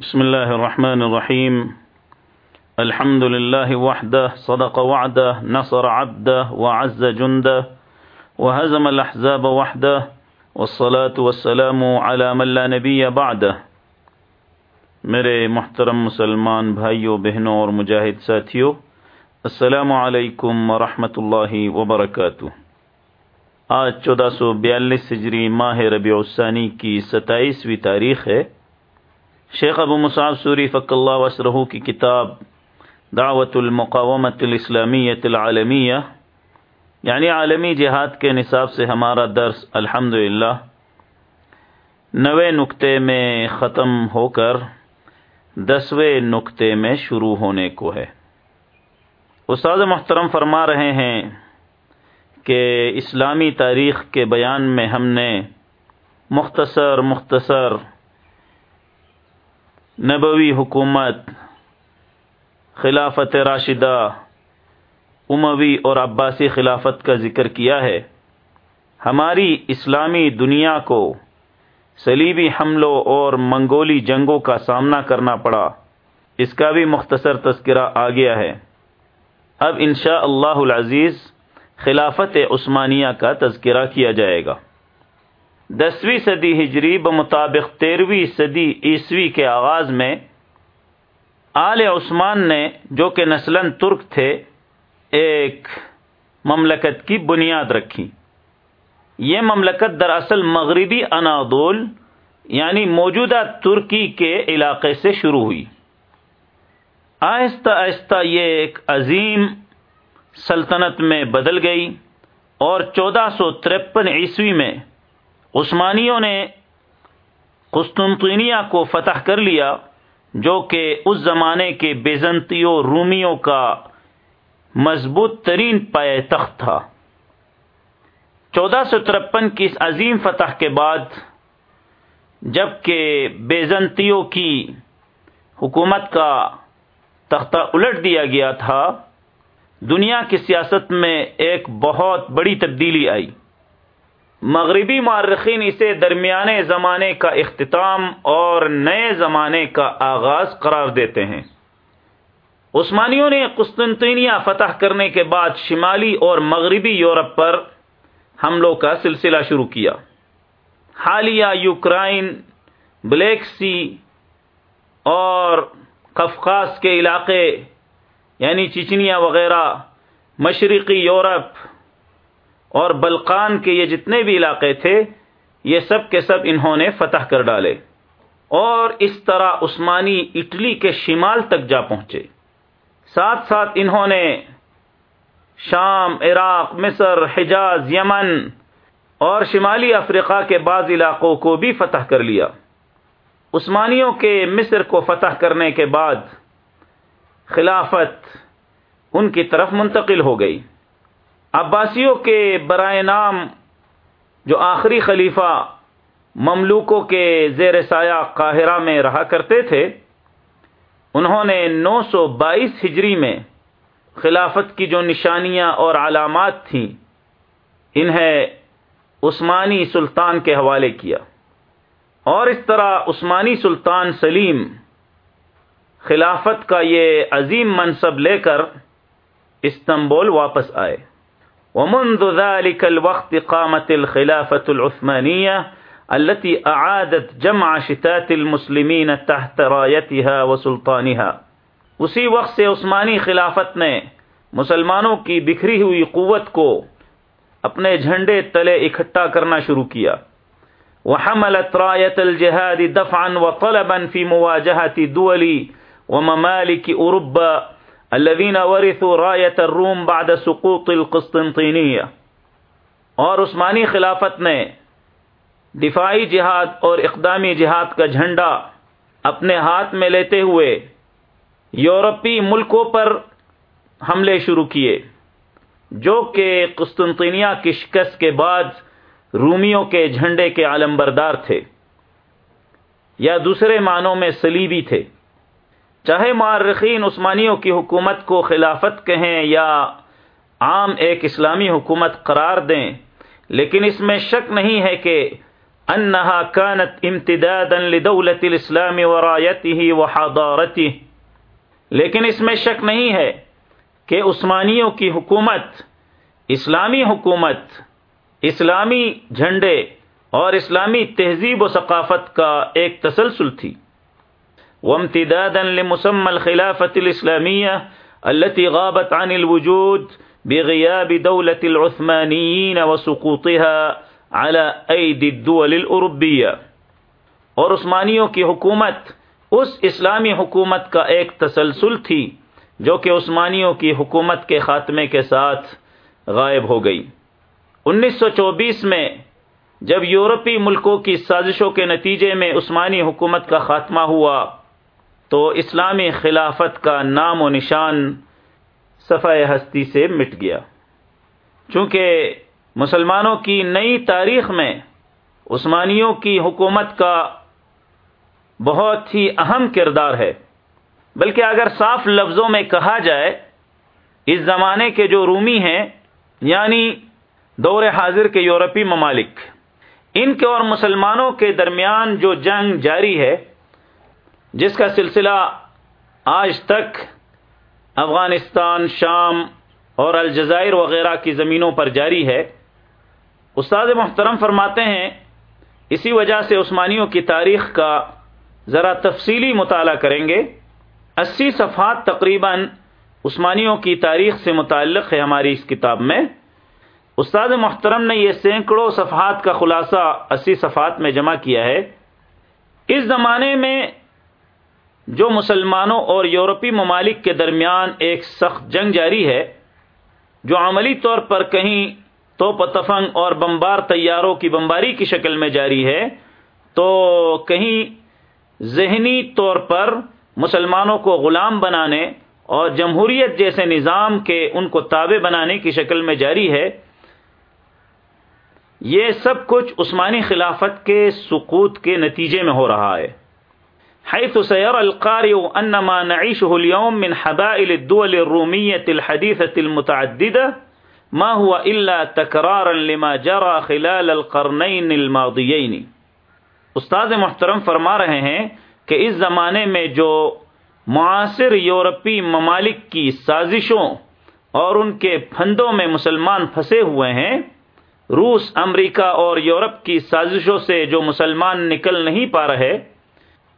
بسم الله الرحمن الرحيم. الحمد لله وحده، صدق وعده، نصر عبده، وعز جنده، وهزم الأحزاب وحده، والصلاة والسلام على من لا نبي بعده. میرے محترم مسلمان بھائیوں بہنوں اور مجاہد ساتھیوں السلام علیکم ورحمۃ اللہ وبرکاتہ. آج چودہ سو بیالیس ہجری ماہ ربیع الثانی کی ستائیسویں تاریخ ہے۔ شیخ ابو مصعب سوری فق اللہ وسرہ کی کتاب دعوت المقامت الاسلامیت العالمیہ یعنی عالمی جہاد کے نصاب سے ہمارا درس الحمد نوے نقطے میں ختم ہو کر دسویں نقطے میں شروع ہونے کو ہے۔ استاد محترم فرما رہے ہیں کہ اسلامی تاریخ کے بیان میں ہم نے مختصر مختصر نبوی حکومت، خلافت راشدہ، اموی اور عباسی خلافت کا ذکر کیا ہے۔ ہماری اسلامی دنیا کو سلیبی حملوں اور منگولی جنگوں کا سامنا کرنا پڑا۔ اس کا بھی مختصر تذکرہ آ گیا ہے۔ اب انشاء اللہ العزیز خلافت عثمانیہ کا تذکرہ کیا جائے گا۔ دسویں صدی ہجری بمطابق تیرہویں صدی عیسوی کے آغاز میں آل عثمان نے جو کہ نسلاً ترک تھے، ایک مملکت کی بنیاد رکھی۔ یہ مملکت دراصل مغربی انادول یعنی موجودہ ترکی کے علاقے سے شروع ہوئی۔ آہستہ آہستہ یہ ایک عظیم سلطنت میں بدل گئی اور چودہ سو ترپن عیسوی میں عثمانیوں نے قسطنطینیہ کو فتح کر لیا، جو کہ اس زمانے کے بیزنتیوں رومیوں کا مضبوط ترین پائے تخت تھا۔ چودہ سو ترپن کی اس عظیم فتح کے بعد، جبکہ بیزنتیوں کی حکومت کا تختہ الٹ دیا گیا تھا، دنیا کی سیاست میں ایک بہت بڑی تبدیلی آئی۔ مغربی مارخین اسے درمیانے زمانے کا اختتام اور نئے زمانے کا آغاز قرار دیتے ہیں۔ عثمانیوں نے قسطنطینیہ فتح کرنے کے بعد شمالی اور مغربی یورپ پر حملوں کا سلسلہ شروع کیا۔ حالیہ یوکرائن، بلیک سی اور کفقاس کے علاقے یعنی چچنیا وغیرہ، مشرقی یورپ اور بلقان کے یہ جتنے بھی علاقے تھے، یہ سب کے سب انہوں نے فتح کر ڈالے۔ اور اس طرح عثمانی اٹلی کے شمال تک جا پہنچے۔ ساتھ ساتھ انہوں نے شام، عراق، مصر، حجاز، یمن اور شمالی افریقہ کے بعض علاقوں کو بھی فتح کر لیا۔ عثمانیوں کے مصر کو فتح کرنے کے بعد خلافت ان کی طرف منتقل ہو گئی۔ عباسیوں کے برائے نام جو آخری خلیفہ مملوکوں کے زیر سایہ قاہرہ میں رہا کرتے تھے، انہوں نے نو سو بائیس ہجری میں خلافت کی جو نشانیاں اور علامات تھیں، انہیں عثمانی سلطان کے حوالے کیا۔ اور اس طرح عثمانی سلطان سلیم خلافت کا یہ عظیم منصب لے کر استنبول واپس آئے۔ ومنذ ذلك الوقت قامت الخلافة العثمانية التي أعادت جمع شتات المسلمين تحت رايتها وسلطانها. اسی وقت سے عثمانی خلافت نے مسلمانوں کی بکھری ہوئی قوت کو اپنے جھنڈے تلے اکٹھا کرنا شروع کیا. وحملت راية الجهاد دفعا وطلبا في مواجهة دول وممالك أوروبا الذين ورثوا راية الروم بعد سقوط القسطنطينية. اور عثمانی خلافت نے دفاعی جہاد اور اقدامی جہاد کا جھنڈا اپنے ہاتھ میں لیتے ہوئے یورپی ملکوں پر حملے شروع کیے، جو کہ قسطنطینیہ کی شکست کے بعد رومیوں کے جھنڈے کے عالم بردار تھے یا دوسرے معنوں میں سلیبی تھے۔ چاہے معرخین عثمانیوں کی حکومت کو خلافت کہیں یا عام ایک اسلامی حکومت قرار دیں، لیکن اس میں شک نہیں ہے کہ انها كانت امتدادا لدولة الاسلام ورايته وحضارته لیکن اس میں شک نہیں ہے کہ عثمانیوں کی حکومت، اسلامی حکومت، اسلامی جھنڈے اور اسلامی تہذیب و ثقافت کا ایک تسلسل تھی۔ وامتدادا لمسمى الخلافة الإسلامية التي غابت عن الوجود بغياب دولة العثمانيين وسقوطها على أيدي الدول الأوروبية. اور عثمانیوں کی حکومت اس اسلامی حکومت کا ایک تسلسل تھی جو کہ عثمانیوں کی حکومت کے خاتمے کے ساتھ غائب ہو گئی۔ انیس سو چوبیس میں جب یورپی ملکوں کی سازشوں کے نتیجے میں عثمانی حکومت کا خاتمہ ہوا تو اسلامی خلافت کا نام و نشان صفحہ ہستی سے مٹ گیا۔ چونکہ مسلمانوں کی نئی تاریخ میں عثمانیوں کی حکومت کا بہت ہی اہم کردار ہے، بلکہ اگر صاف لفظوں میں کہا جائے، اس زمانے کے جو رومی ہیں یعنی دور حاضر کے یورپی ممالک، ان کے اور مسلمانوں کے درمیان جو جنگ جاری ہے جس کا سلسلہ آج تک افغانستان، شام اور الجزائر وغیرہ کی زمینوں پر جاری ہے، استاد محترم فرماتے ہیں، اسی وجہ سے عثمانیوں کی تاریخ کا ذرا تفصیلی مطالعہ کریں گے۔ اسی صفحات تقریباً عثمانیوں کی تاریخ سے متعلق ہے ہماری اس کتاب میں۔ استاد محترم نے یہ سینکڑوں صفحات کا خلاصہ اسی صفحات میں جمع کیا ہے۔ اس زمانے میں جو مسلمانوں اور یورپی ممالک کے درمیان ایک سخت جنگ جاری ہے، جو عملی طور پر کہیں تو پتفنگ اور بمبار طیاروں کی بمباری کی شکل میں جاری ہے، تو کہیں ذہنی طور پر مسلمانوں کو غلام بنانے اور جمہوریت جیسے نظام کے ان کو تابع بنانے کی شکل میں جاری ہے، یہ سب کچھ عثمانی خلافت کے سقوط کے نتیجے میں ہو رہا ہے۔ حيث سيرى القارئ أن ما نعيشه اليوم من حبائل الدول الرومية الحديثة المتعددة، ما هو إلا تكرارا لما جرى خلال القرنين الماضيين. استاد محترم فرما رہے ہیں کہ اس زمانے میں جو معاصر یورپی ممالک کی سازشوں اور ان کے پھندوں میں مسلمان پھنسے ہوئے ہیں، روس، امریکہ اور یورپ کی سازشوں سے جو مسلمان نکل نہیں پا رہے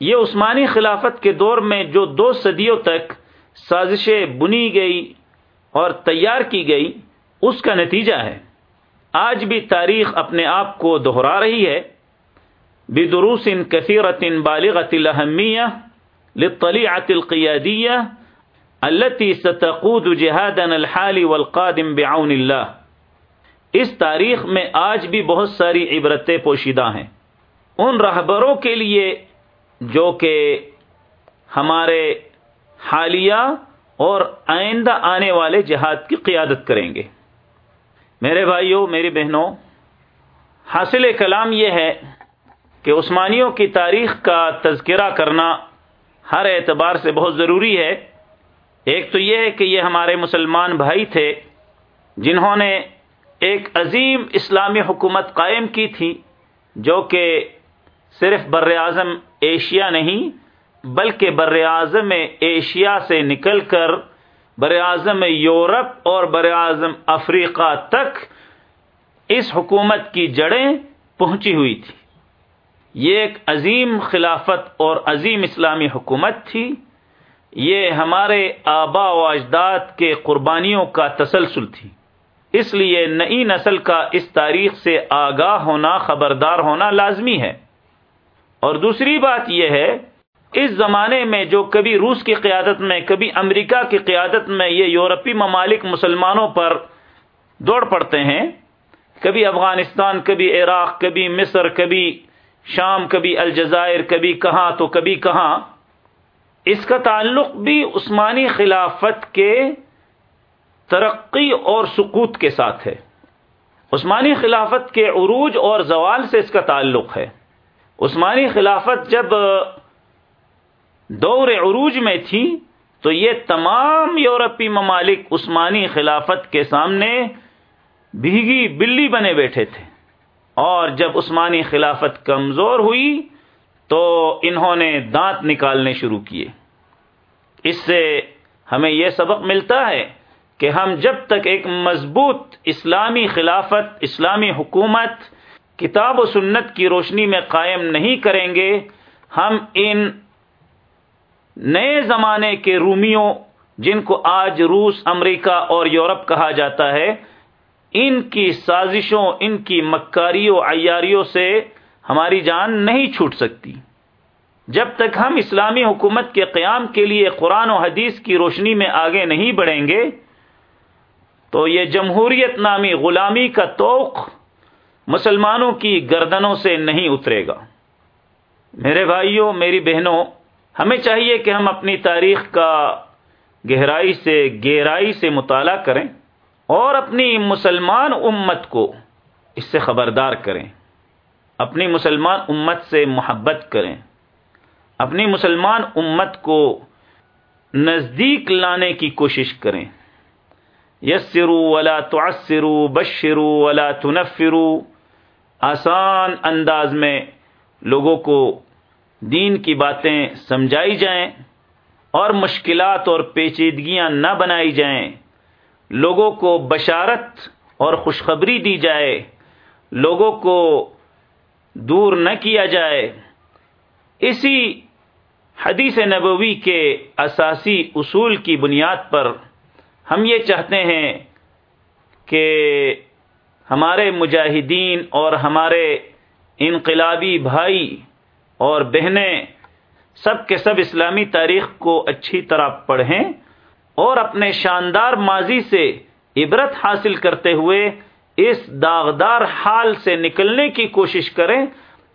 یہ عثمانی خلافت کے دور میں جو دو صدیوں تک سازشیں بنی گئی اور تیار کی گئی، اس کا نتیجہ ہے۔ آج بھی تاریخ اپنے آپ کو دہرا رہی ہے۔ بدروس کثیرت بالغت الحمیہ لطلیعت القیادیہ التي ستقود جهادا الحال والقادم بعون اللہ۔ اس تاریخ میں آج بھی بہت ساری عبرتیں پوشیدہ ہیں۔ ان رہبروں کے لیے جو کہ ہمارے حالیہ اور آئندہ آنے والے جہاد کی قیادت کریں گے۔ میرے بھائیوں، میری بہنوں، حاصل کلام یہ ہے کہ عثمانیوں کی تاریخ کا تذکرہ کرنا ہر اعتبار سے بہت ضروری ہے۔ ایک تو یہ ہے کہ یہ ہمارے مسلمان بھائی تھے جنہوں نے ایک عظیم اسلامی حکومت قائم کی تھی، جو کہ صرف بر اعظم ایشیا نہیں، بلکہ بر اعظم ایشیا سے نکل کر بر اعظم یورپ اور بر اعظم افریقہ تک اس حکومت کی جڑیں پہنچی ہوئی تھی۔ یہ ایک عظیم خلافت اور عظیم اسلامی حکومت تھی۔ یہ ہمارے آبا و اجداد کے قربانیوں کا تسلسل تھی۔ اس لیے نئی نسل کا اس تاریخ سے آگاہ ہونا، خبردار ہونا لازمی ہے۔ اور دوسری بات یہ ہے، اس زمانے میں جو کبھی روس کی قیادت میں، کبھی امریکہ کی قیادت میں یہ یورپی ممالک مسلمانوں پر دوڑ پڑتے ہیں، کبھی افغانستان، کبھی عراق، کبھی مصر، کبھی شام، کبھی الجزائر، کبھی کہاں تو کبھی کہاں، اس کا تعلق بھی عثمانی خلافت کے ترقی اور سکوت کے ساتھ ہے۔ عثمانی خلافت کے عروج اور زوال سے اس کا تعلق ہے۔ عثمانی خلافت جب دور عروج میں تھی تو یہ تمام یورپی ممالک عثمانی خلافت کے سامنے بھیگی بلی بنے بیٹھے تھے۔ اور جب عثمانی خلافت کمزور ہوئی تو انہوں نے دانت نکالنے شروع کیے۔ اس سے ہمیں یہ سبق ملتا ہے کہ ہم جب تک ایک مضبوط اسلامی خلافت، اسلامی حکومت کتاب و سنت کی روشنی میں قائم نہیں کریں گے، ہم ان نئے زمانے کے رومیوں، جن کو آج روس، امریکہ اور یورپ کہا جاتا ہے، ان کی سازشوں، ان کی مکاریوں، عیاریوں سے ہماری جان نہیں چھوٹ سکتی۔ جب تک ہم اسلامی حکومت کے قیام کے لیے قرآن و حدیث کی روشنی میں آگے نہیں بڑھیں گے، تو یہ جمہوریت نامی غلامی کا توق مسلمانوں کی گردنوں سے نہیں اترے گا۔ میرے بھائیوں، میری بہنوں، ہمیں چاہیے کہ ہم اپنی تاریخ کا گہرائی سے گہرائی سے مطالعہ کریں اور اپنی مسلمان امت کو اس سے خبردار کریں۔ اپنی مسلمان امت سے محبت کریں۔ اپنی مسلمان امت کو نزدیک لانے کی کوشش کریں۔ یسرو ولا تعسرو بشرو ولا تنفرو آسان انداز میں لوگوں کو دین کی باتیں سمجھائی جائیں اور مشکلات اور پیچیدگیاں نہ بنائی جائیں۔ لوگوں کو بشارت اور خوشخبری دی جائے۔ لوگوں کو دور نہ کیا جائے۔ اسی حدیث نبوی کے اساسی اصول کی بنیاد پر ہم یہ چاہتے ہیں کہ ہمارے مجاہدین اور ہمارے انقلابی بھائی اور بہنیں سب کے سب اسلامی تاریخ کو اچھی طرح پڑھیں اور اپنے شاندار ماضی سے عبرت حاصل کرتے ہوئے اس داغدار حال سے نکلنے کی کوشش کریں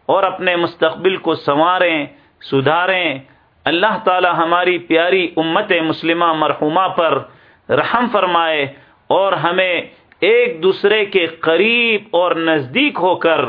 اور اپنے مستقبل کو سنواریں، سدھاریں۔ اللہ تعالی ہماری پیاری امت مسلمہ مرحومہ پر رحم فرمائے اور ہمیں ایک دوسرے کے قریب اور نزدیک ہو کر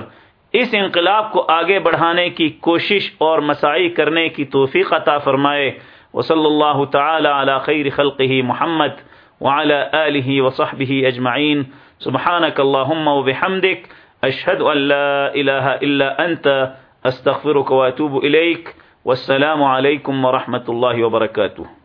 اس انقلاب کو آگے بڑھانے کی کوشش اور مساعی کرنے کی توفیق عطا فرمائے۔ وصلی اللہ تعالی علی خیر خلقہ محمد وعلى آله وصحبه أجمعين سبحانك اللهم وبحمدك أشهد أن لا إله إلا أنت أستغفرك وأتوب إليك والسلام عليكم ورحمة الله وبركاته